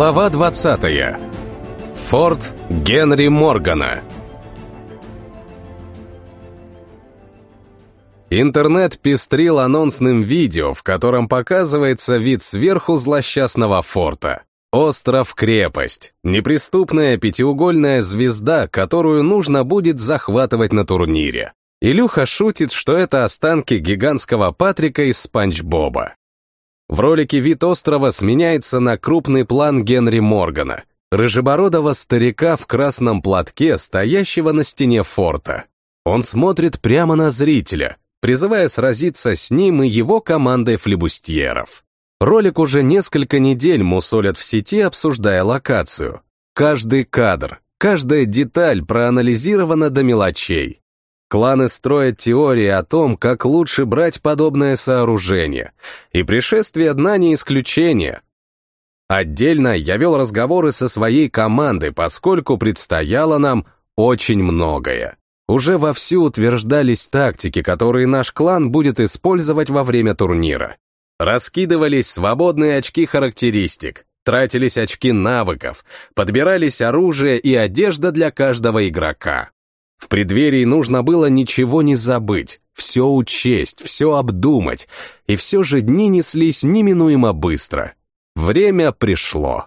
Глава 20. Форт Генри Моргана. Интернет пестрил анонсным видео, в котором показывается вид сверху злосчастного форта. Остров-крепость. Неприступная пятиугольная звезда, которую нужно будет захватывать на турнире. Илюха шутит, что это останки гигантского Патрика из Спанч Боба. В ролике вид острова сменяется на крупный план Генри Моргана, рыжебородого старика в красном платке, стоящего на стене форта. Он смотрит прямо на зрителя, призывая сразиться с ним и его командой флебустьеров. Ролик уже несколько недель мусолят в сети, обсуждая локацию. Каждый кадр, каждая деталь проанализирована до мелочей. Кланы строят теории о том, как лучше брать подобное сооружение, и пришествие дна не исключение. Отдельно я вел разговоры со своей командой, поскольку предстояло нам очень многое. Уже вовсю утверждались тактики, которые наш клан будет использовать во время турнира. Раскидывались свободные очки характеристик, тратились очки навыков, подбирались оружие и одежда для каждого игрока. В преддверии нужно было ничего не забыть, все учесть, все обдумать, и все же дни неслись неминуемо быстро. Время пришло.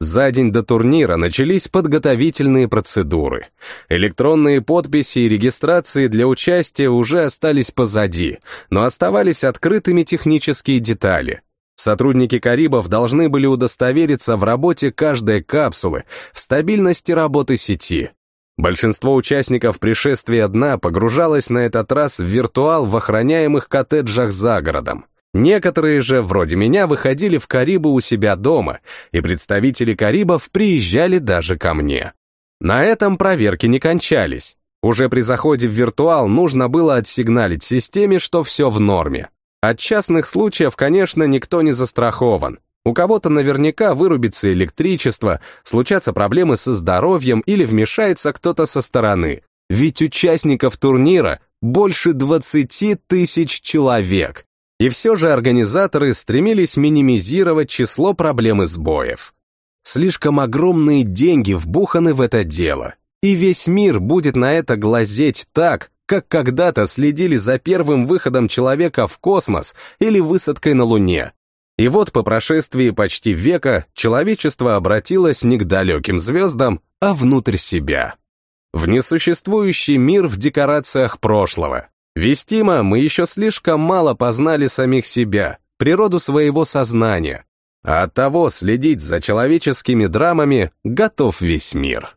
За день до турнира начались подготовительные процедуры. Электронные подписи и регистрации для участия уже остались позади, но оставались открытыми технические детали. Сотрудники Карибов должны были удостовериться в работе каждой капсулы, в стабильности работы сети, Большинство участников пришествия дна погружалось на этот раз в виртуал в охраняемых коттеджах за городом. Некоторые же, вроде меня, выходили в Карибы у себя дома, и представители Карибов приезжали даже ко мне. На этом проверки не кончались. Уже при заходе в виртуал нужно было отсигналить системе, что все в норме. От частных случаев, конечно, никто не застрахован, у кого-то наверняка вырубится электричество, случатся проблемы со здоровьем или вмешается кто-то со стороны. Ведь участников турнира больше 20 тысяч человек. И все же организаторы стремились минимизировать число проблем и сбоев. Слишком огромные деньги вбуханы в это дело. И весь мир будет на это глазеть так, как когда-то следили за первым выходом человека в космос или высадкой на Луне. И вот по прошествии почти века человечество обратилось не к далеким звездам, а внутрь себя. В несуществующий мир в декорациях прошлого. Вестимо мы еще слишком мало познали самих себя, природу своего сознания, а оттого следить за человеческими драмами готов весь мир.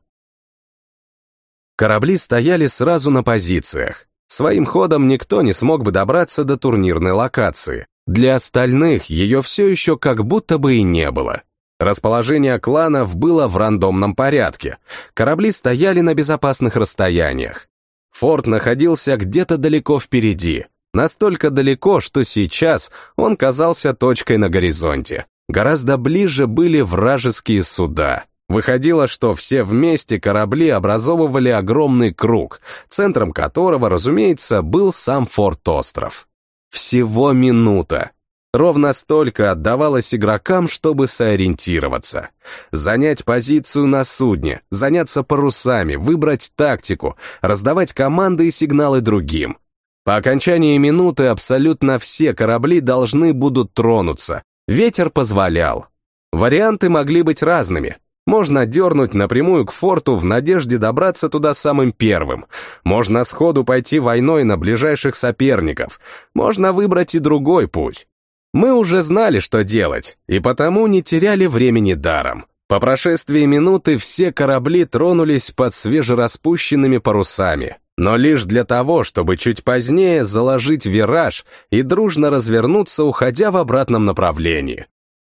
Корабли стояли сразу на позициях. Своим ходом никто не смог бы добраться до турнирной локации. Для остальных ее все еще как будто бы и не было. Расположение кланов было в рандомном порядке. Корабли стояли на безопасных расстояниях. Форт находился где-то далеко впереди. Настолько далеко, что сейчас он казался точкой на горизонте. Гораздо ближе были вражеские суда. Выходило, что все вместе корабли образовывали огромный круг, центром которого, разумеется, был сам форт-остров. Всего минута. Ровно столько отдавалось игрокам, чтобы сориентироваться. Занять позицию на судне, заняться парусами, выбрать тактику, раздавать команды и сигналы другим. По окончании минуты абсолютно все корабли должны будут тронуться. Ветер позволял. Варианты могли быть разными. Можно дернуть напрямую к форту в надежде добраться туда самым первым. Можно сходу пойти войной на ближайших соперников. Можно выбрать и другой путь. Мы уже знали, что делать, и потому не теряли времени даром. По прошествии минуты все корабли тронулись под свежераспущенными парусами, но лишь для того, чтобы чуть позднее заложить вираж и дружно развернуться, уходя в обратном направлении.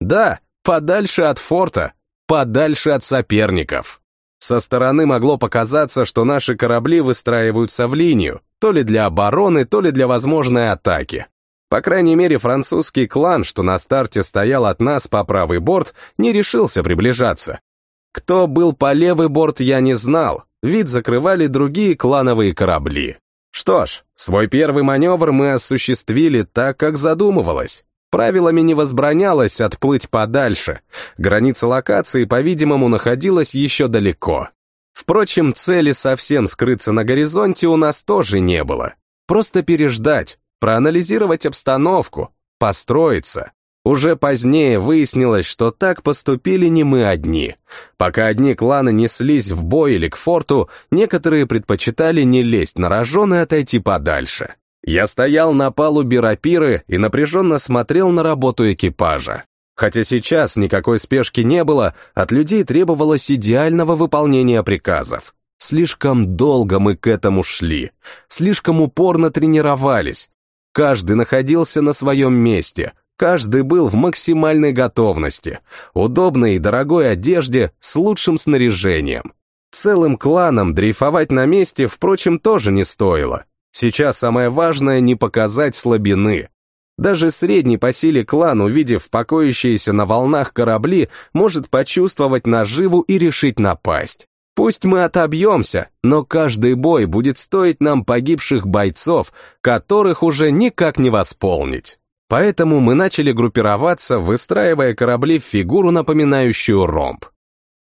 Да, подальше от форта, подальше от соперников. Со стороны могло показаться, что наши корабли выстраиваются в линию, то ли для обороны, то ли для возможной атаки. По крайней мере, французский клан, что на старте стоял от нас по правый борт, не решился приближаться. Кто был по левый борт, я не знал, вид закрывали другие клановые корабли. Что ж, свой первый маневр мы осуществили так, как задумывалось. Правилами не возбранялось отплыть подальше. Граница локации, по-видимому, находилась еще далеко. Впрочем, цели совсем скрыться на горизонте у нас тоже не было. Просто переждать, проанализировать обстановку, построиться. Уже позднее выяснилось, что так поступили не мы одни. Пока одни кланы неслись в бой или к форту, некоторые предпочитали не лезть на рожон и отойти подальше. Я стоял на палубе рапиры и напряженно смотрел на работу экипажа. Хотя сейчас никакой спешки не было, от людей требовалось идеального выполнения приказов. Слишком долго мы к этому шли, слишком упорно тренировались. Каждый находился на своем месте, каждый был в максимальной готовности, удобной и дорогой одежде с лучшим снаряжением. Целым кланом дрейфовать на месте, впрочем, тоже не стоило. Сейчас самое важное не показать слабины. Даже средний по силе клан, увидев покоящиеся на волнах корабли, может почувствовать наживу и решить напасть. Пусть мы отобьемся, но каждый бой будет стоить нам погибших бойцов, которых уже никак не восполнить. Поэтому мы начали группироваться, выстраивая корабли в фигуру, напоминающую ромб.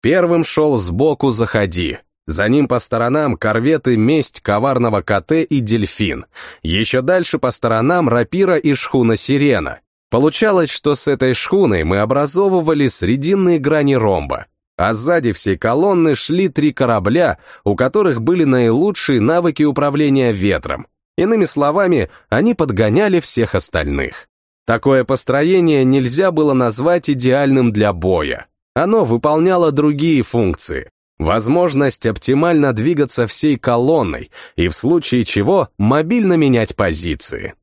Первым шел сбоку «Заходи», за ним по сторонам корветы «Месть», «Коварного КТ» и «Дельфин». Еще дальше по сторонам «Рапира» и «Шхуна Сирена». Получалось, что с этой шхуной мы образовывали срединные грани ромба, а сзади всей колонны шли три корабля, у которых были наилучшие навыки управления ветром. Иными словами, они подгоняли всех остальных. Такое построение нельзя было назвать идеальным для боя. Оно выполняло другие функции, Возможность оптимально двигаться всей колонной и в случае чего мобильно менять позиции.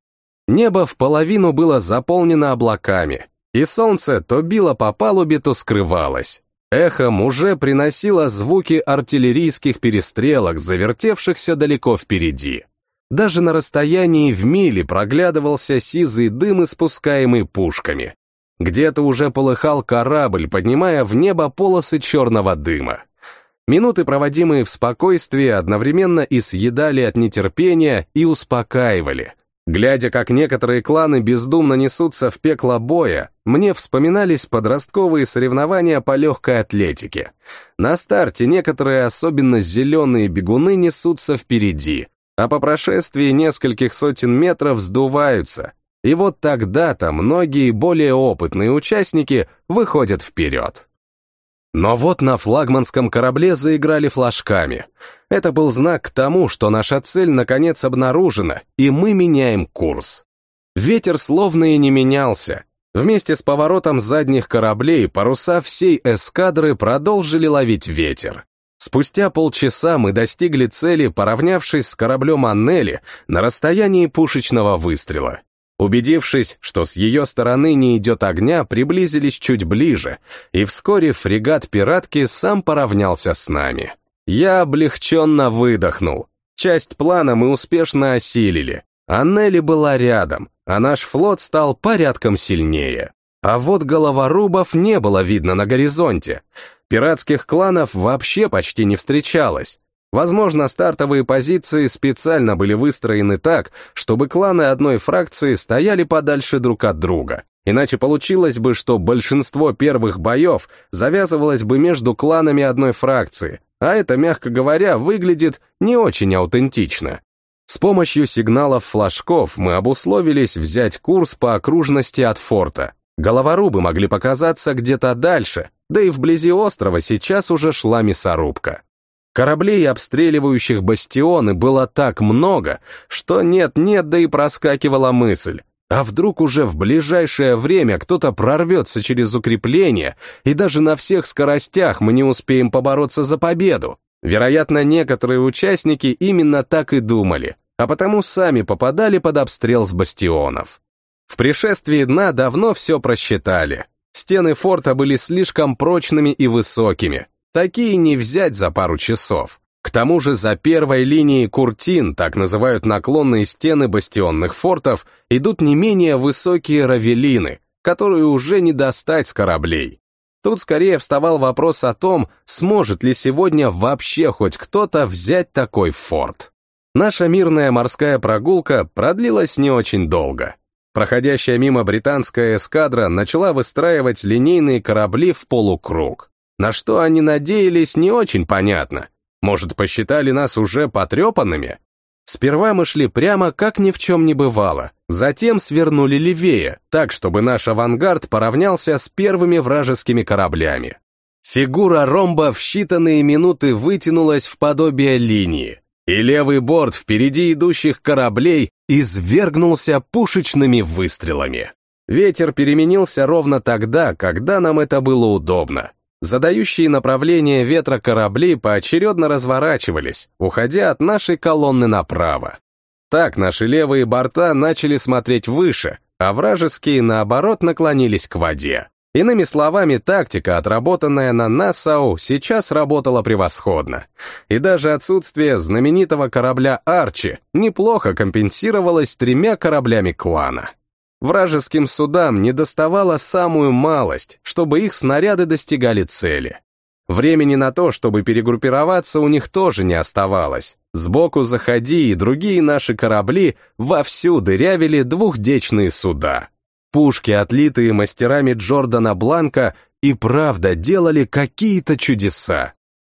Небо в половину было заполнено облаками, и солнце то било по палубе, то скрывалось. Эхом уже приносило звуки артиллерийских перестрелок, завертевшихся далеко впереди. Даже на расстоянии в миле проглядывался сизый дым, испускаемый пушками. Где-то уже полыхал корабль, поднимая в небо полосы черного дыма. Минуты, проводимые в спокойствии, одновременно и съедали от нетерпения, и успокаивали. Глядя, как некоторые кланы бездумно несутся в пекло боя, мне вспоминались подростковые соревнования по легкой атлетике. На старте некоторые, особенно зеленые бегуны, несутся впереди, а по прошествии нескольких сотен метров сдуваются. И вот тогда-то многие более опытные участники выходят вперед. Но вот на флагманском корабле заиграли флажками. Это был знак к тому, что наша цель наконец обнаружена, и мы меняем курс. Ветер словно и не менялся. Вместе с поворотом задних кораблей паруса всей эскадры продолжили ловить ветер. Спустя полчаса мы достигли цели, поравнявшись с кораблем Аннели на расстоянии пушечного выстрела. Убедившись, что с ее стороны не идет огня, приблизились чуть ближе, и вскоре фрегат пиратки сам поравнялся с нами. Я облегченно выдохнул. Часть плана мы успешно осилили. Аннели была рядом, а наш флот стал порядком сильнее. А вот головорубов не было видно на горизонте. Пиратских кланов вообще почти не встречалось. Возможно, стартовые позиции специально были выстроены так, чтобы кланы одной фракции стояли подальше друг от друга. Иначе получилось бы, что большинство первых боев завязывалось бы между кланами одной фракции, а это, мягко говоря, выглядит не очень аутентично. С помощью сигналов флажков мы обусловились взять курс по окружности от форта. Головорубы могли показаться где-то дальше, да и вблизи острова сейчас уже шла мясорубка. Кораблей, обстреливающих бастионы, было так много, что нет-нет, да и проскакивала мысль. А вдруг уже в ближайшее время кто-то прорвется через укрепление, и даже на всех скоростях мы не успеем побороться за победу? Вероятно, некоторые участники именно так и думали, а потому сами попадали под обстрел с бастионов. В пришествии дна давно все просчитали. Стены форта были слишком прочными и высокими, Такие не взять за пару часов. К тому же за первой линией куртин, так называют наклонные стены бастионных фортов, идут не менее высокие равелины, которые уже не достать с кораблей. Тут скорее вставал вопрос о том, сможет ли сегодня вообще хоть кто-то взять такой форт. Наша мирная морская прогулка продлилась не очень долго. Проходящая мимо британская эскадра начала выстраивать линейные корабли в полукруг. На что они надеялись, не очень понятно. Может, посчитали нас уже потрепанными? Сперва мы шли прямо, как ни в чем не бывало, затем свернули левее, так, чтобы наш авангард поравнялся с первыми вражескими кораблями. Фигура ромба в считанные минуты вытянулась в подобие линии, и левый борт впереди идущих кораблей извергнулся пушечными выстрелами. Ветер переменился ровно тогда, когда нам это было удобно. Задающие направление ветра корабли поочередно разворачивались, уходя от нашей колонны направо. Так наши левые борта начали смотреть выше, а вражеские, наоборот, наклонились к воде. Иными словами, тактика, отработанная на Нассау, сейчас работала превосходно. И даже отсутствие знаменитого корабля «Арчи» неплохо компенсировалось тремя кораблями клана. Вражеским судам не доставало самую малость, чтобы их снаряды достигали цели. Времени на то, чтобы перегруппироваться, у них тоже не оставалось. Сбоку заходи и другие наши корабли вовсю дырявили двухдечные суда. Пушки, отлитые мастерами Джордана Бланка, и правда делали какие-то чудеса.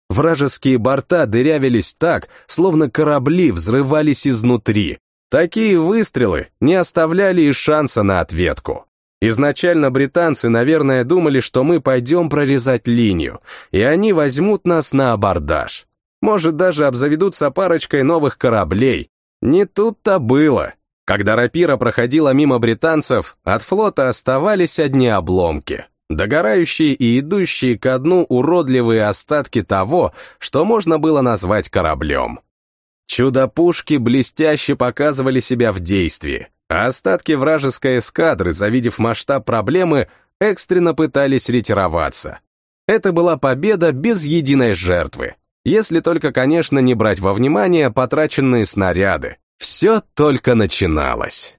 Вражеские борта дырявились так, словно корабли взрывались изнутри, Такие выстрелы не оставляли и шанса на ответку. Изначально британцы, наверное, думали, что мы пойдем прорезать линию, и они возьмут нас на абордаж. Может, даже обзаведутся парочкой новых кораблей. Не тут-то было. Когда рапира проходила мимо британцев, от флота оставались одни обломки. Догорающие и идущие ко дну уродливые остатки того, что можно было назвать кораблем. Чудо-пушки блестяще показывали себя в действии, а остатки вражеской эскадры, завидев масштаб проблемы, экстренно пытались ретироваться. Это была победа без единой жертвы, если только, конечно, не брать во внимание потраченные снаряды. Все только начиналось.